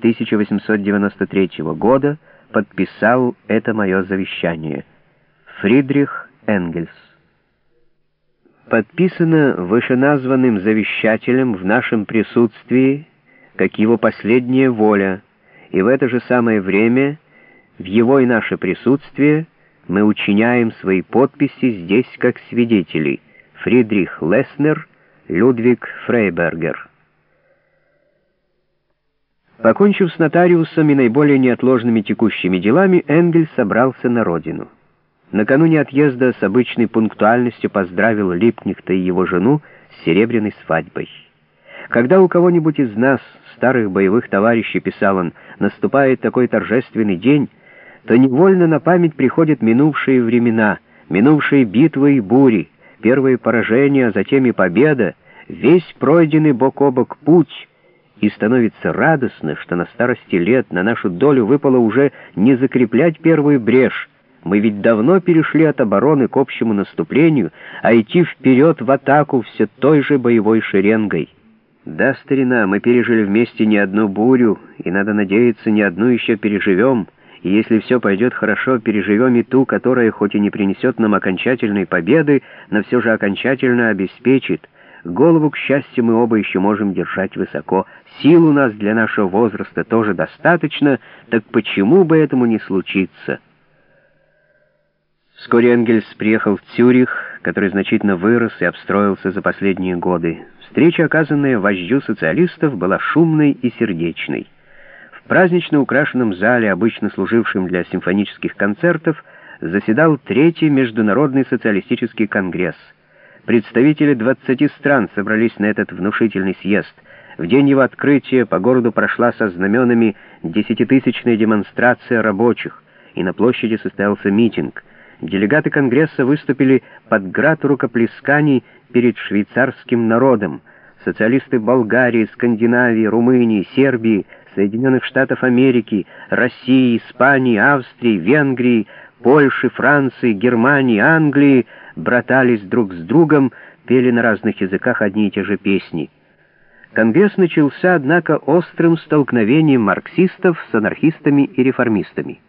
1893 года подписал это мое завещание. Фридрих Энгельс. Подписано вышеназванным завещателем в нашем присутствии, как его последняя воля, и в это же самое время, в его и наше присутствие, мы учиняем свои подписи здесь как свидетели. Фридрих Леснер, Людвиг Фрейбергер. Покончив с нотариусом и наиболее неотложными текущими делами, Энгель собрался на родину. Накануне отъезда с обычной пунктуальностью поздравил Липнихта и его жену с серебряной свадьбой. Когда у кого-нибудь из нас, старых боевых товарищей, писал он, наступает такой торжественный день, то невольно на память приходят минувшие времена, минувшие битвы и бури, первые поражения, а затем и победа, весь пройденный бок о бок путь, и становится радостно, что на старости лет на нашу долю выпало уже не закреплять первую брешь. Мы ведь давно перешли от обороны к общему наступлению, а идти вперед в атаку все той же боевой шеренгой. Да, старина, мы пережили вместе не одну бурю, и, надо надеяться, не одну еще переживем, и если все пойдет хорошо, переживем и ту, которая хоть и не принесет нам окончательной победы, но все же окончательно обеспечит — Голову, к счастью, мы оба еще можем держать высоко. Сил у нас для нашего возраста тоже достаточно, так почему бы этому не случиться? Вскоре Энгельс приехал в Цюрих, который значительно вырос и обстроился за последние годы. Встреча, оказанная вождю социалистов, была шумной и сердечной. В празднично украшенном зале, обычно служившем для симфонических концертов, заседал Третий Международный социалистический конгресс — Представители 20 стран собрались на этот внушительный съезд. В день его открытия по городу прошла со знаменами десятитысячная демонстрация рабочих, и на площади состоялся митинг. Делегаты Конгресса выступили под град рукоплесканий перед швейцарским народом. Социалисты Болгарии, Скандинавии, Румынии, Сербии, Соединенных Штатов Америки, России, Испании, Австрии, Венгрии, Польши, Франции, Германии, Англии братались друг с другом, пели на разных языках одни и те же песни. Конгресс начался, однако, острым столкновением марксистов с анархистами и реформистами.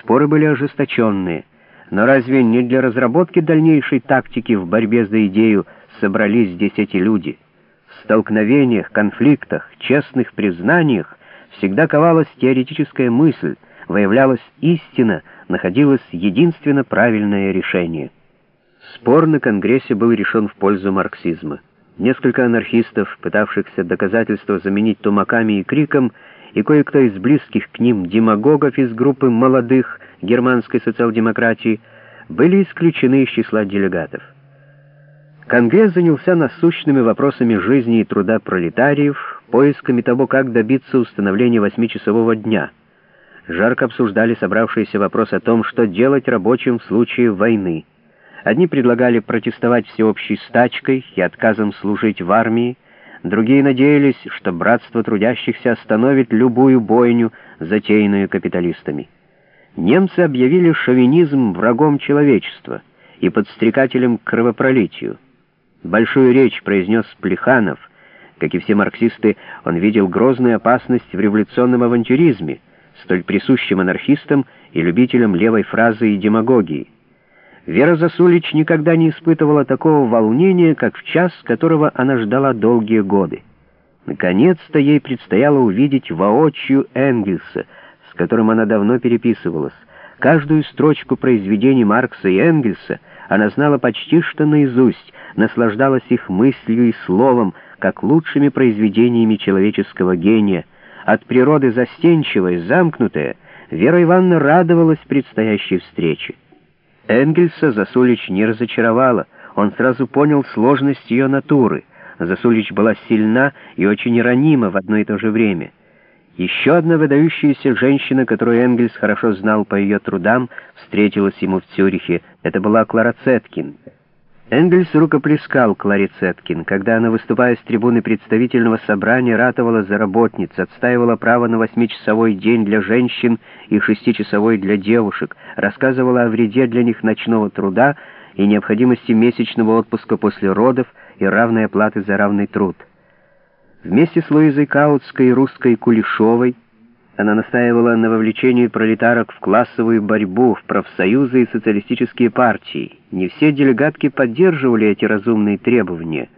Споры были ожесточенные, но разве не для разработки дальнейшей тактики в борьбе за идею собрались здесь эти люди? В столкновениях, конфликтах, честных признаниях всегда ковалась теоретическая мысль, выявлялась истина, находилось единственно правильное решение. Спор на Конгрессе был решен в пользу марксизма. Несколько анархистов, пытавшихся доказательства заменить тумаками и криком, и кое-кто из близких к ним демагогов из группы молодых германской социал-демократии, были исключены из числа делегатов. Конгресс занялся насущными вопросами жизни и труда пролетариев, поисками того, как добиться установления восьмичасового дня. Жарко обсуждали собравшиеся вопрос о том, что делать рабочим в случае войны. Одни предлагали протестовать всеобщей стачкой и отказом служить в армии, другие надеялись, что братство трудящихся остановит любую бойню, затеянную капиталистами. Немцы объявили шовинизм врагом человечества и подстрекателем к кровопролитию. Большую речь произнес Плеханов. Как и все марксисты, он видел грозную опасность в революционном авантюризме, столь присущем анархистам и любителям левой фразы и демагогии. Вера Засулич никогда не испытывала такого волнения, как в час, которого она ждала долгие годы. Наконец-то ей предстояло увидеть воочию Энгельса, с которым она давно переписывалась. Каждую строчку произведений Маркса и Энгельса она знала почти что наизусть, наслаждалась их мыслью и словом, как лучшими произведениями человеческого гения. От природы застенчивая, замкнутая, Вера Ивановна радовалась предстоящей встрече. Энгельса Засулич не разочаровала, он сразу понял сложность ее натуры. Засулич была сильна и очень ранима в одно и то же время. Еще одна выдающаяся женщина, которую Энгельс хорошо знал по ее трудам, встретилась ему в Цюрихе. Это была Клара Цеткин. Энгельс рукоплескал Кларе Цеткин, когда она, выступая с трибуны представительного собрания, ратовала за работниц, отстаивала право на восьмичасовой день для женщин и шестичасовой для девушек, рассказывала о вреде для них ночного труда и необходимости месячного отпуска после родов и равной оплаты за равный труд. Вместе с Луизой Каутской и русской Кулешовой Она настаивала на вовлечении пролетарок в классовую борьбу, в профсоюзы и социалистические партии. Не все делегатки поддерживали эти разумные требования –